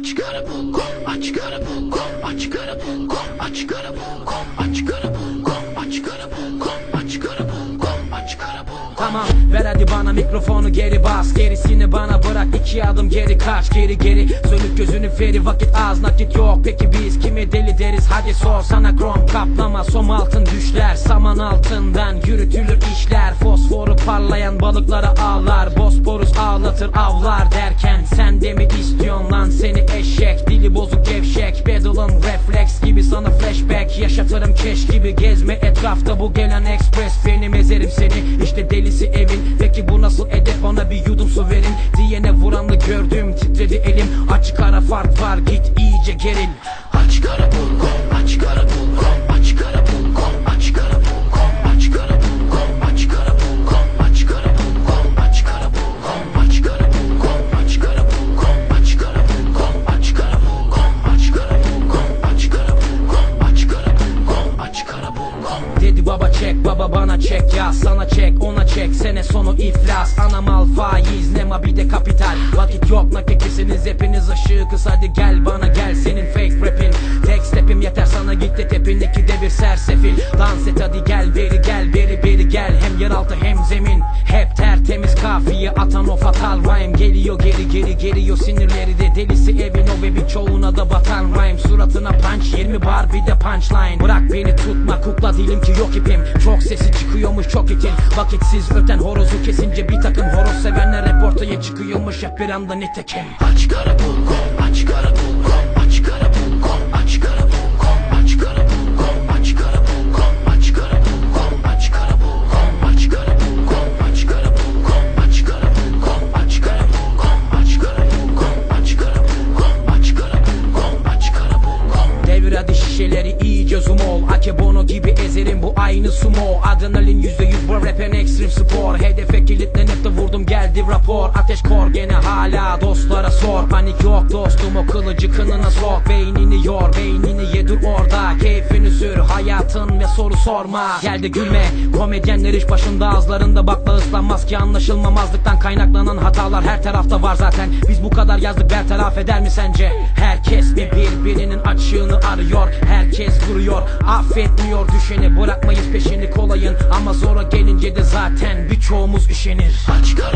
Açık ara bul kom Açık ara bul kom Açık ara bul kom Açık ara bul kom Tamam ver hadi bana mikrofonu geri bas. Gerisini bana bırak iki adım geri kaç. Geri geri sönük gözünü feri vakit az nakit yok. Peki biz kimi deli deriz? Hadi sor sana krom kaplama. Som altın düşler saman altından yürütülür işler. Fosforu parlayan balıklara ağlar Bosporus ağlatır avlar derken Sen de mi istiyorsun lan seni eşek? Dili bozuk gevşek Battle'ın refleks gibi sana flashback Yaşatırım. Keş gibi gezme etrafta bu gelen express Benim ezerim seni işte delisi evin. Peki bu nasıl edep bana bir yudum su verin. Diyene vuranlı gördüm titredi elim. Açık ara fark var git iyice geril çek ya Sana çek ona çek. Sene sonu iflas Anam al faiz nema bir de kapital. Vakit yok nakikisiniz hepiniz ışığı kıs Hadi gel bana gel senin fake rapin. Tek stepim yeter sana git de tepin ikide bir sersefil. Dans et hadi gel beri gel beri beri gel. Hem yeraltı hem zemin. Hep tertemiz kafiye atan o fatal rhyme. Geliyor geri geri geliyor sinirleri de delisi evin. O ve birçoğuna da batan rhyme. Suratına punch 20 bar bir de punchline. Bırak beni tutma kukla dilim ki yok ipim. Çok sesi çok itin Vakitsiz öten horozu kesince bir takım horoz sevenler hep ortaya çıkıyormuş. Hep bir anda nitekim. Açık ara Akebono gibi ezerim bu aynı sumo. Adrenalin yüzde yüz bu rap'in ekstrem spor. Hedefe kilitlenip de vurdum geldi rapor. Ateş kor gene hala dostlara sor. Panik yok dostum o kılıcı kınına sok. Beynini yor beynini yedir orada. Keyfini sür soru sorma. Gel de gülme. Komedyenler iş başında Ağızlarında bakla ıslanmaz ki anlaşılmamazlıktan Kaynaklanan hatalar her tarafta var zaten. Biz bu kadar yazdık bertaraf eder mi sence? Herkes bir birbirinin açığını arıyor. Herkes vuruyor. Affetmiyor düşeni Bırakmayız peşini kolayın. Ama zora gelince de zaten birçoğumuz üşenir. Açık ara bul kom